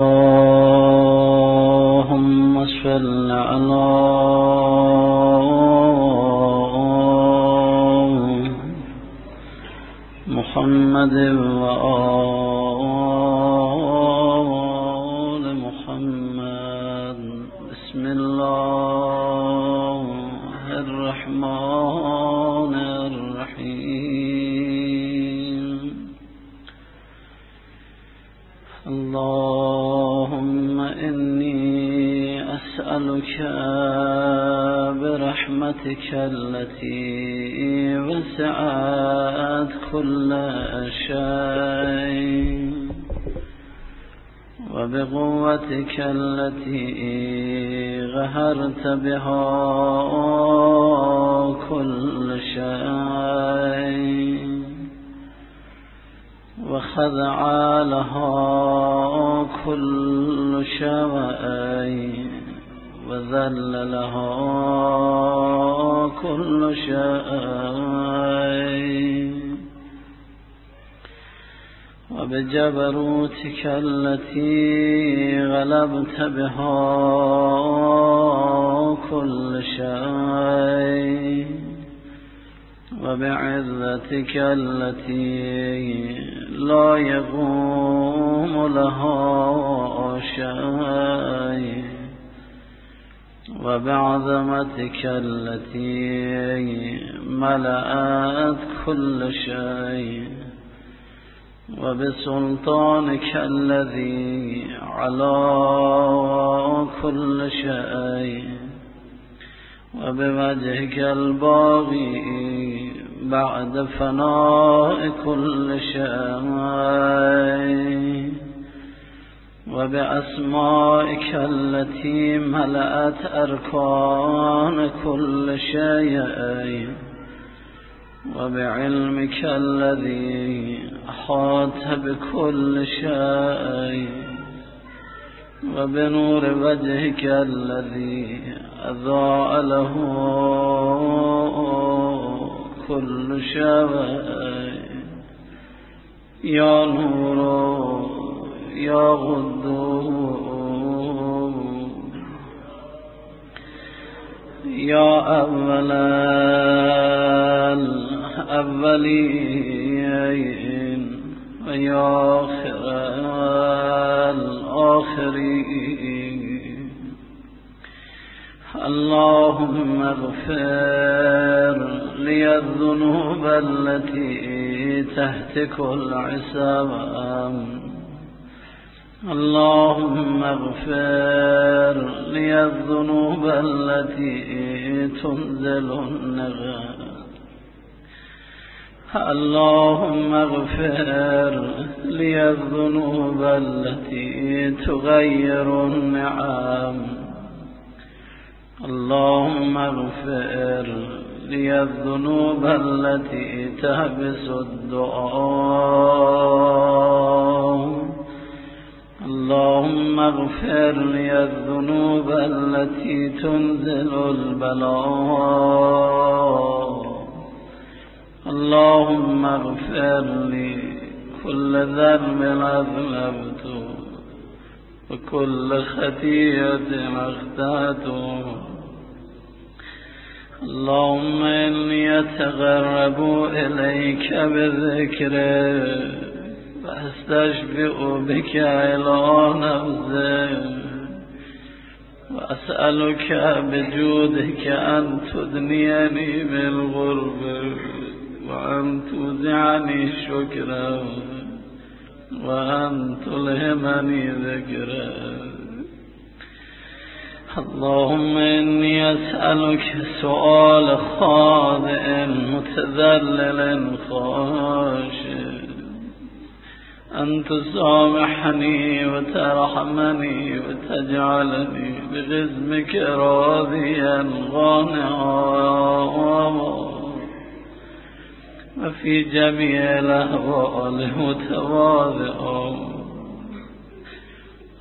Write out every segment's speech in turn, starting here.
اللهم صل على محمد بها كل شيء وخضع لها كل شيء وذل لها كل شيء وبجبروتك التي غلبت بها كل شيء وبعزتك التي لا يقوم لها شيء وبعظمتك التي ملأت كل شيء وبسلطانك الذي على كل شيء وبوجهك الباغي بعد فناء كل شيء وبأسمائك التي ملأت أركان كل شيء. وبعلمك الذي أحاط بكل شيء وبنور وجهك الذي أضاء له كل شيء. يا نور يا غدور يا أول الأولين ويا آخر الآخرين اللهم اغفر لي الذنوب التي تهتك العسام اللهم اغفر لي الذنوب التي تنزل النغام اللهم اغفر لي الذنوب التي تغير النعم. اللهم اغفر لي الذنوب التي تهبس الدعاء. اللهم اغفر لي الذنوب التي تنزل البلاء اللهم اغفر لي كل ذنب أذنبته وكل خطيئة أخطأته. اللهم إني أتغرب إليك بذكرك وأستشفئ بك إلى نفسك وأسألك بجودك أن تدنيني بالغرب وأن توزعني شكرا وأن تلهمني ذكرا اللهم إني أسألك سؤال خاضع متذلل خاشع أن تسامحني وترحمني وتجعلني بغزمك راضيا غانعا وفي جميع الأهوال متواضعا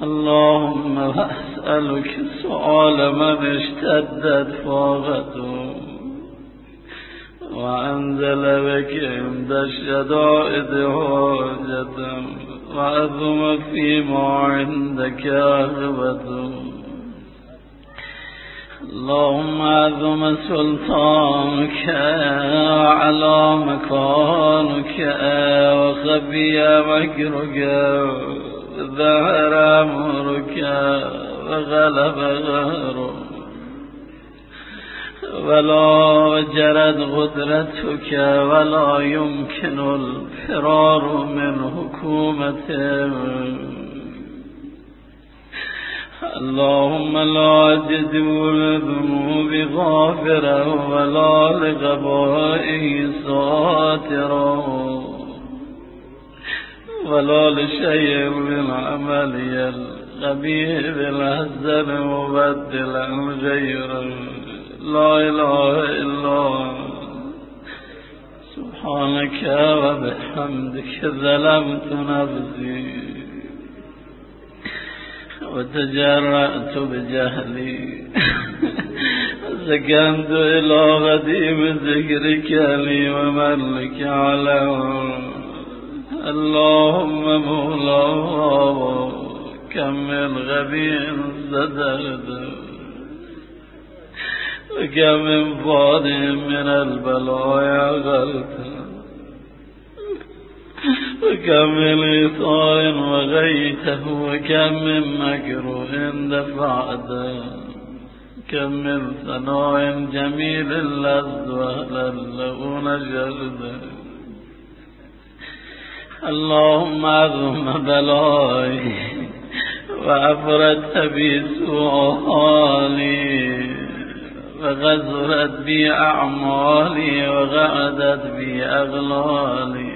اللهم أسألك سؤال من اشتدت فاغته وأنزل بك عند الشدائد حاجة وعظم فيما عندك عاقبته اللهم عظم سلطانك وعلى مكانك وخبي مكرك ظهر أمرك وغلب غيرك. ولا جرت قدرتك ولا يمكن الفرار من حكومتك اللهم لا تدعو لذنوب غافرا ولا لغبائه ساترا ولا لشيء من عملي الغبي بالهزل مبدلا غيره لا إله إلا سبحانك وبحمدك ظلمت نفسي وتجرأت بجهلي. سكنت إلى غديم ذكرك لي وملك على اللهم مولاه كم من غبي صدقت. وكم من فاض من البلايا غلطا وكم من إطار وغيته وكم من مكروه دفعته كم من ثناء جميل لست أهلا له نشرته اللهم عظم بلائي وأفرط بي سوء حالي وقصرت بي أعمالي وقعدت بي أغلالي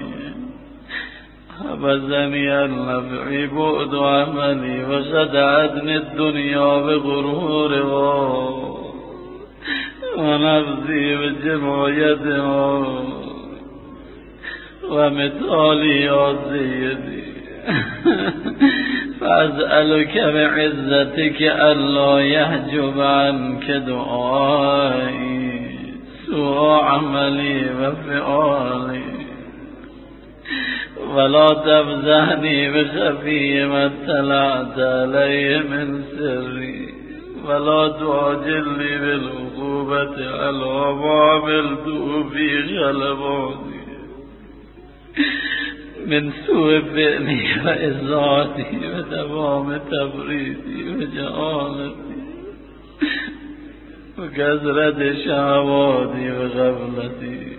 وحبسني عن نفعي بعد أملي وخدعتني الدنيا بغرورها ونفسي بجمع يدها ومثالي يا سيدي فأسألك بعزتك ألا يحجب عنك دعائي سوء عملي وفعالي. ولا تفزهني بخفي ما اطلعت علي من سري. ولا تعجلني بالعقوبة على ما عملت في غلباتي من سوء فعلي وإزعاتي ودوام تبريدي وجهالتي وكثرة شهواتي وغفلتي.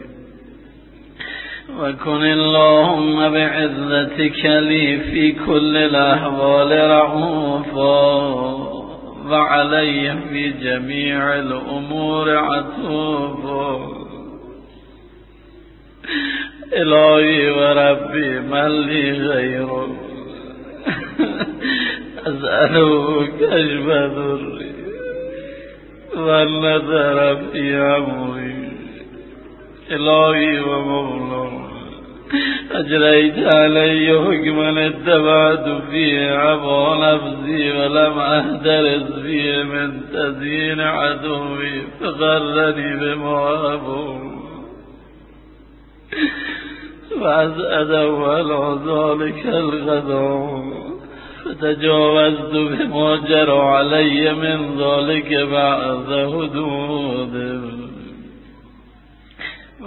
وكن اللهم بعزتك لي في كل الأحوال رعوفا وعلي في جميع الأمور عطوفا. إلهي وربي من لي غيرك أسأله كشف ذري والنذر في أمري إلهي ومولاي أجريت علي حكما اتبعت فيه عبا نفسي ولم أهترس فيه من تزيين عدوي فغرني بما فأسأل أول ذلك الغدو فتجاوزت بما جرى علي من ذلك بعد هدود.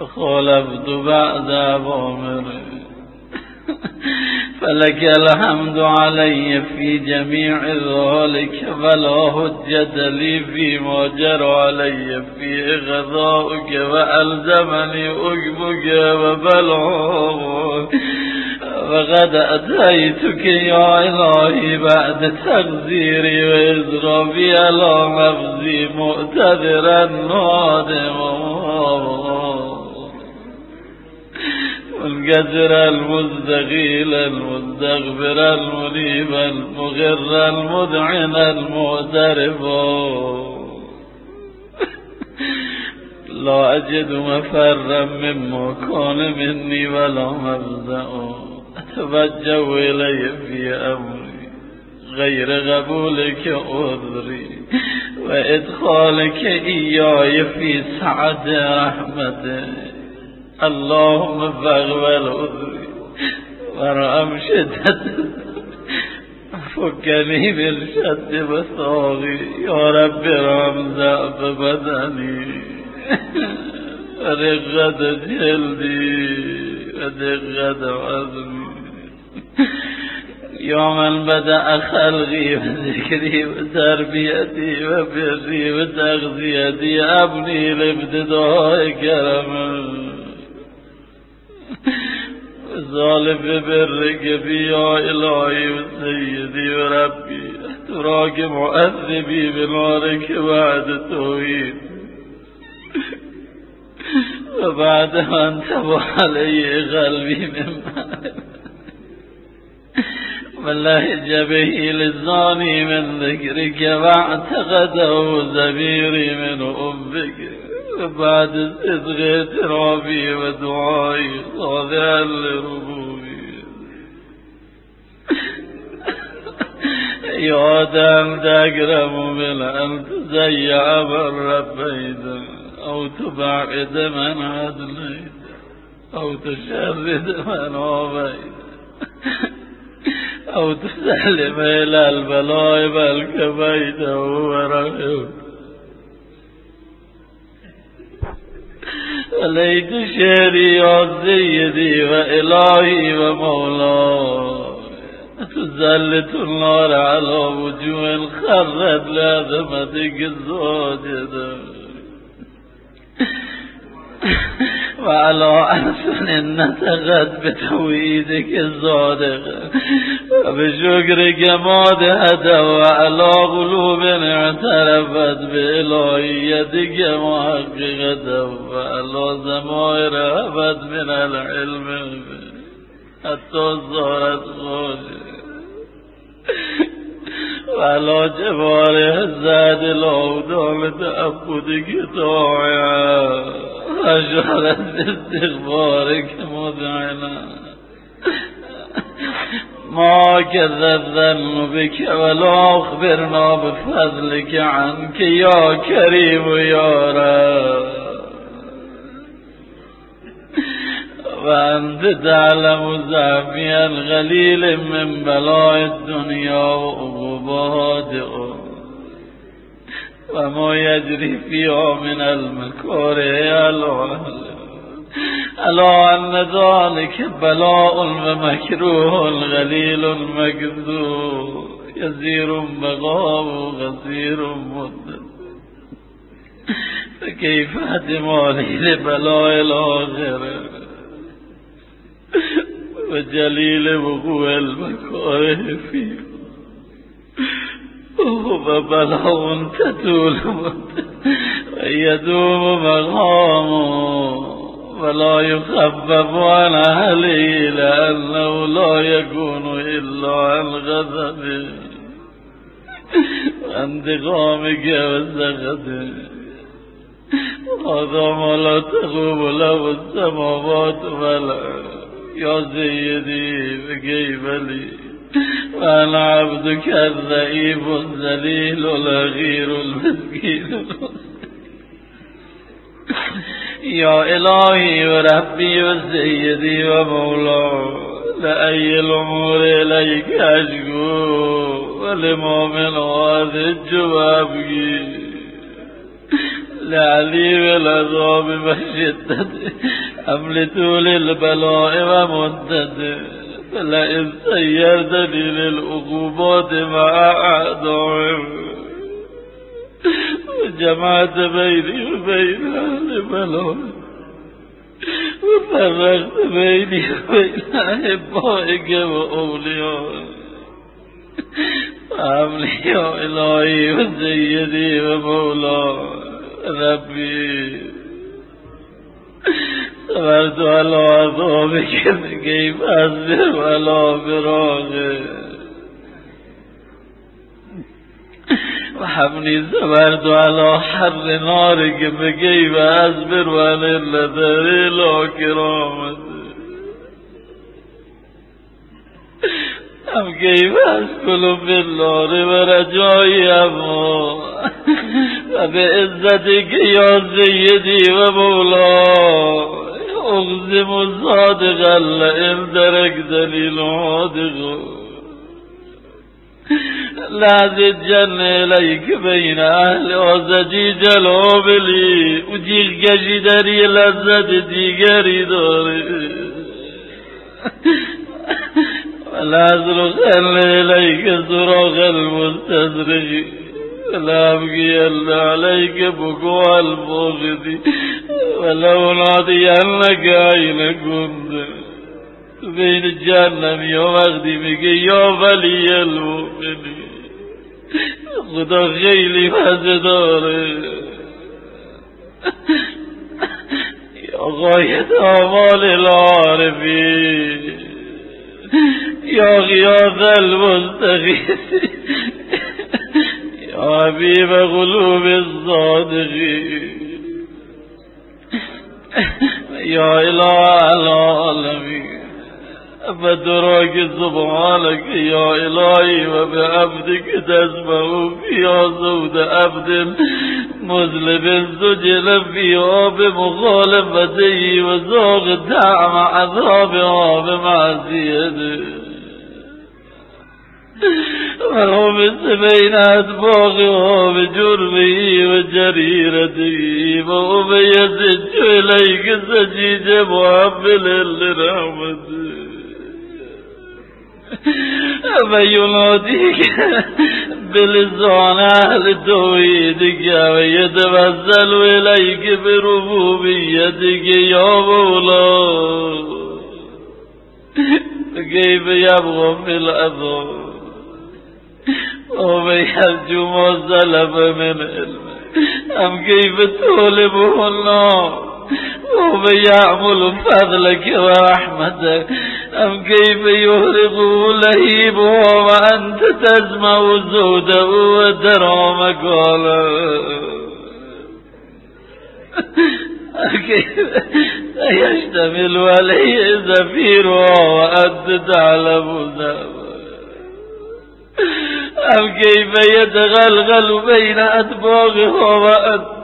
وخالفت بعد أوامر. فلك الحمد علي في جميع ذلك فلا حجة لي فيما جرى علي في غذاؤك وألزمني أجبك وبلاغك وقد أتيتك يا إلهي بعد تغزيري وإزرابي على نفسي مؤتذرا نادما. والقدر المزدغيل المستغفر المنيب المغر المذعن المعترف. لا أجد مفرا مما كان مني ولا مفزع أتوجه إلي في أمري غير قبولك أذري وإدخالك إياي في سعة رحمتك اللهم فاغفر عذري ورام شدت فكني بالشد بصاغي. يا رب ضعف بدني رغد جلدي ودغد عظمي. يا من بدأ خلقي وذكري وتربيتي وبري وتغذيتي أبني لابتداء كرمك ظالم برك يا إلهي وسيدي وربي. تراك معذبي بنارك بعد التوحيد. وبعد ما انتبه علي قلبي من لهج به للزاني من ذكرك واعتقده زبيري من أمك. بعد صدق اعترافي ودعائي خاضعا لربوبي دم تكرم من أن تزيع من ربيت أو تبعد من عدليت أو تشرد من عبيت أو تسلم إلى البلاء بل كفيته ورحمته ليت شعري يا وإلهي ومولاي تزلت النار على وجوه خرت لازمتك الزوجة وعلى أحسن نتغت بتويدك الصادق وبشكرك مادهة وعلى قلوب اعترفت بإلهيتك محققة وعلى زمائر هبت من العلم حتى صارت خوشة وعلى جوارح الزاد الأودام تأبدك طاعا أشعرت باستغفارك مذعنا ما كذب الظن بك ولا أخبرنا بفضلك عنك يا كريم يا رب. وأنت تعلم زعفي الغليل من بلاء الدنيا وعقوبات وما يجري فيها من المكاره ألا أن ذلك بلاء ومكروه غليل مكذوب. يزير بغاب غزير مدد فكيف احتمالي لبلاء الآخرة؟ وجليل وقوع المكاره فيه. فبلاء تتول ويدوم مقامه ولا يخفف عن أهله لأنه لا يكون إلا عن غضبه وانتقامك وسخطه هذا ما لا تقوم له السماوات ولا يا سيدي فكيف لي وأنا عبدك الضعيف الذليل الأغير المسكين. يا إلهي وربي وسيدي ومولاي لأي الأمور إليك أشكو ولما من هذه الجواب. لعلي العذاب وشدته أم لطول البلاء ومدته فلئن سيرتني للعقوبات مع أعدائهم وجمعت بيني وبين أهل بلاد وفرقت بيني وبين أحبائك وأوليائك فهبني يا إلهي وسيدي ومولاي. وربي. صبرت على عذابك فكيف أصبر على فراقك و هم نیز بر تو علا حر ناره که بگی و از برونه لدره لا کرامت. كرامتك أم كيف أسكن في النار ورجائي أما وبعزتك يا سيدي ومولاي أقسم صادقا لئن درك دليل عادق لا الجنة إليك بين أهل وزجيج العبلي وجيغ قشي داري لذة ديگری داري أزرق إليك صراخ المستدرق لا أبقي إلا عليك بكوى البغض ولو نعطينك أين كنت بين الجهنم يوم أخدمك يا ولي المؤمنين خدا خیلی مزه داره یا غایت آمال یا غیاث المستغیث یا حبیب قلوب الصادقین. یا اله العالمین. فدرك سبحانك يا إلهي وبعبدك تسمع فيها صوت عبد مذلب سجل فيها بمخالفته وزوق الدعم عذابها بمعصيته وهو بين أسباقها بجرمه وجريرته وهو يزج إليك سجيج محمل لرحمته و ینادی بلزان اهل توحیدگه و یتوسل الیک به دیگه یا مولا کیف یبغا فی العذاب او یرجو جمع زلب من علمه ام کیف طالبه الله ومن يعمل فضلك ورحمتك أم كيف يهرقه لهيبه وأنت تسمع زوده وترى مقاله كيف يشتمل عليه زفيرها وأنت تعلم ضعفه أم كيف يتقلقل بين أطباقها وأنت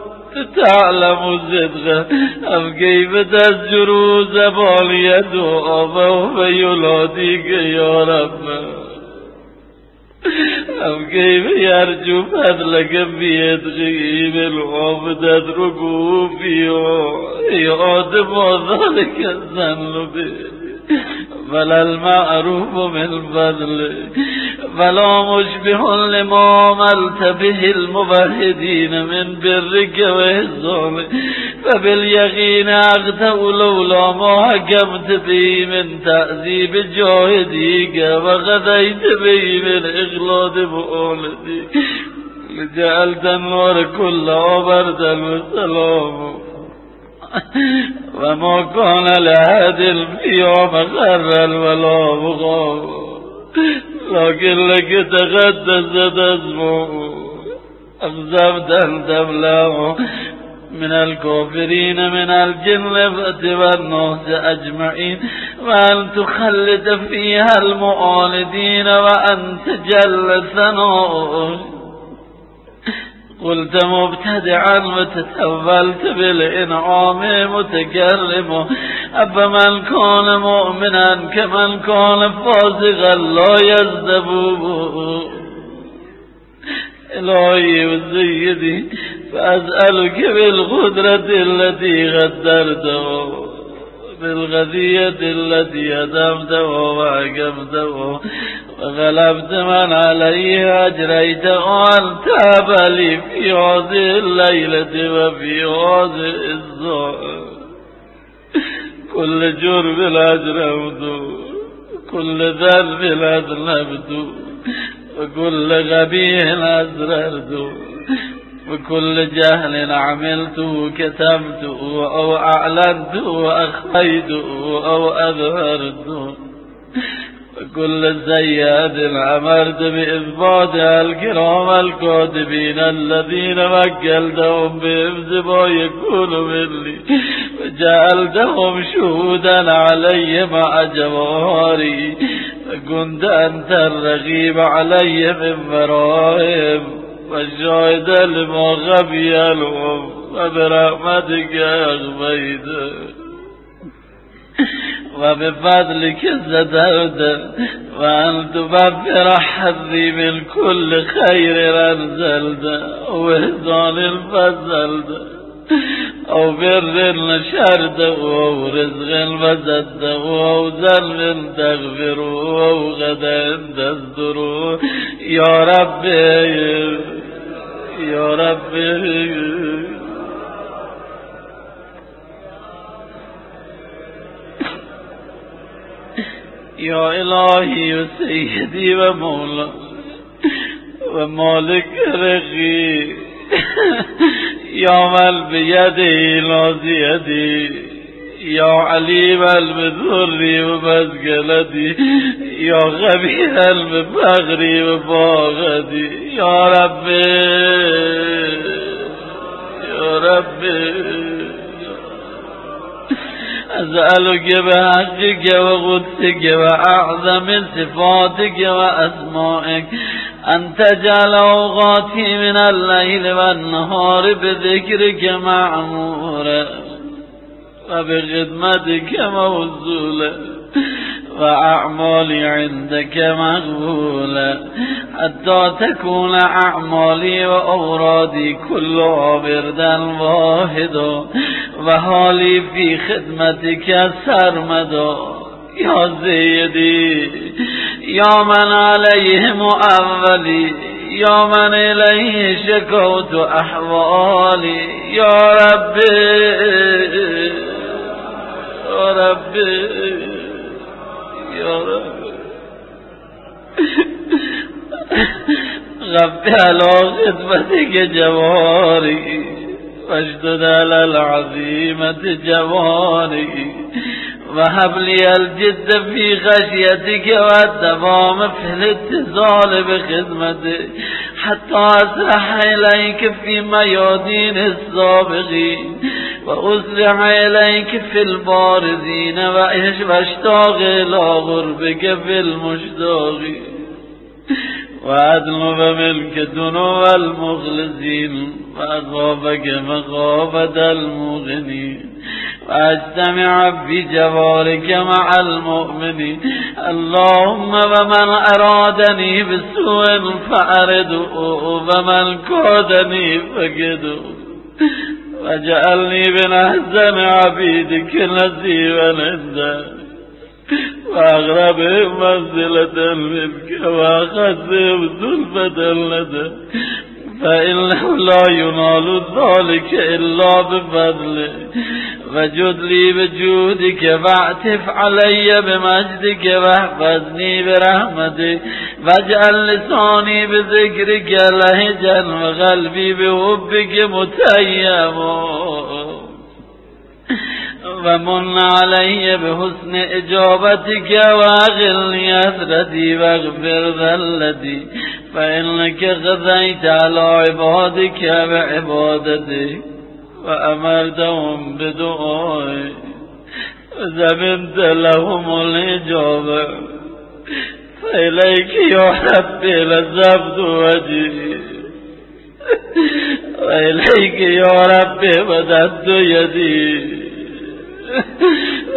تعلم صدقه ام گیبت از جرو زبان ید و آبه و یلادی یارب أم كيف يرجو فضلك في عتقه منها فتتركه فيها یاد مازالک زن لبه فلا المعروف من فضل فلا مشبه لما عملت به المبهدين من برك وإحسانك فباليقين أغتو لولا ما حكمت به من تأذيب جاهديك وغذيت به من إغلاط بؤولتي لجعلت النور كله بردا وسلاما وما كان لهاد في يوم غر ولا بغاب لكن لك تقدست اسمه أقسمت أن تبلغ. من الكافرين من الجن والناس أجمعين. وأن تخلد فيها المعاندين وأن تجل ثناؤه قلت مبتدعا وتتولت بالإنعام متكرم. أفمن كان مؤمنا كمن كان فاسقا لا يزدبوه إلهي وسيدي فأسألك بالقدرة التي غدرته بالغذية التي هدمته وحكمته وغلبت من عليه أجريته أن تاب لي في هذه الليلة وفي هذه الزهر. كل جرم أجرمت كل ذنب أذنبت وكل غبي أسررت وكل جهل عملته كتمته أو أعلنته وأخفيته أو أظهرته وكل سيئة عمرت بإثباتها الكرام الكاتبين الذين وكلتهم بإفز ما يكون مني وجعلتهم شهودا علي مع جواري. فكنت أنت الرغيب علي من ورائهم والشاهد لما خفي لهم وبرحمتك أغفيت و به فضلك زدرد و ان تبفر حظي من كل خير انزلت واحسان الفضلت أو بر نشرد أو رزق وزد أو ذنب تغفر أو غدا تزدر یا رب یا رب یا الهی و سیدی و مولا و مالک رقی یا مل بیدی نازیدی یا علیم المذری و مزگلدی یا غبی المفغری و باغدی یا رب یا رب أسألك بحقك وقدسك وأعظم صفاتك وأسمائك أن تجعل أوقاتي من الليل والنهار بذكرك معمورا وبخدمتك موزولا وأعمالي عندك مقبولة حتى تكون أعمالي وأورادي كلها بردا واحدا وحالي في خدمتك سرمدا يا سيدي يا من عليه مؤولي يا من إليه شكوت أحوالي. يا ربي يا ربي. يا رب. على خدمتك جواري واشدد على العظيمة جواري وهب لي الجد في خشيتك والدوام في الاتصال بخدمتك حتى أسرح إليك في ميادين السابقين وأسرع إليك في البارزين واشتاق إلى غربك في المشتاقين وأطلب منك دنو المخلصين وأخافك مخافة المغنين وأجتمع في جوارك مع المؤمنين. اللهم ومن أرادني بسوء فأرده ومن كودني فقده. وجعلني من أحسن عبيدك نسيبا عندك. وأغربهم منزلة منك وأخذهم زلفة لدى فإنه لا ينال ذلك إلا بفضله. وجد لي بجودك واعتف علي بمجدك واحفظني برحمتك واجعل لساني بذكرك لهجا وقلبي بحبك متيما ومن علي بحسن إجابتك وأغلني أثرتي واغفر ذلتي فإنك غذيت على عبادك بعبادتك وأمرتهم بدعائي وزمنت لهم الإجابة فإليك يا ربي لزبت وجهي وإليك يا ربي بددت يدي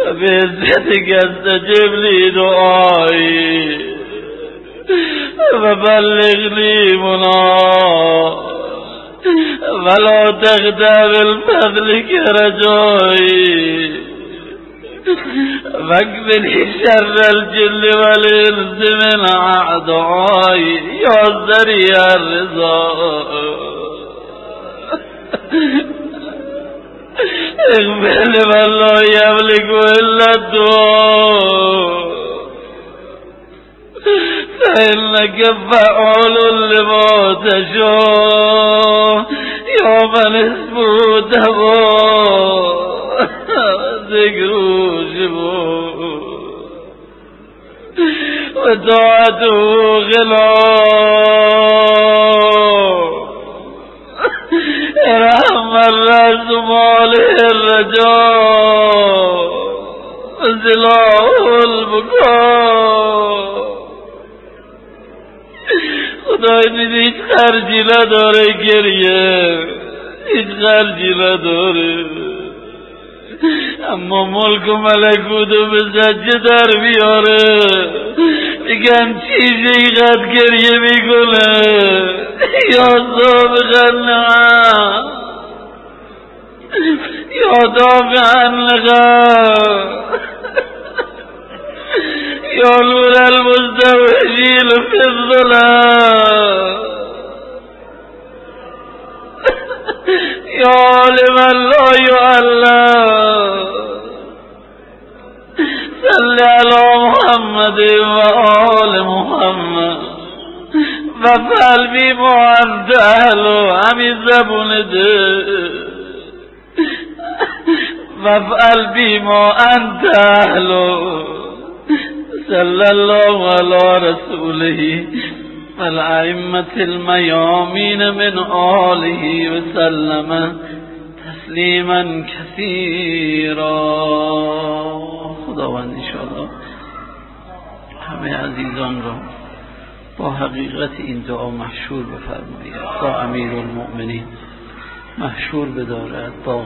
وبعزتك استجب لي دعائي وبلغني منا ولا تخدع بالفضل رجائي واقبل شر الجل والإنس من أعدائي. يا ذريع الرضا اغفر لمن لا يملك إلا الدعاء فإنك فعول لما تشاء يا من اسمه دبا ذكره شبه وطاعته غلا ارحم الرأس ماله الرجاء. زلاه البكاء. دیدی هیچ خرجی نداره گریه. هیچ خرجی نداره. اما ملک و ملکوت و به زجه در بیاره. میگن چیزی قد گریه می‌کنه. یا صاحب نعم یا دافعا نور المستوحشین فی الظلام. عالم لا يعلم صل على محمد و آل محمد. ما انت اهلو همین زبون ده و قلبی ما انت اهلو صلى الله على رسوله الأئمة الميامين من آله وسلم تسليما كثيرا خداوند انشاءالله همه عزیزان را با حقیقت این دعا محشور بفرمایید با امیر المؤمنین محشور بدارد با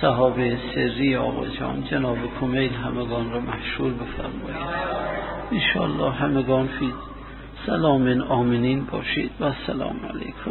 صحابه سری آقا جان جناب کمیل همگان را محشور بفرمایید. انشاءالله همگان فی سلام آمنین باشید و سلام علیکم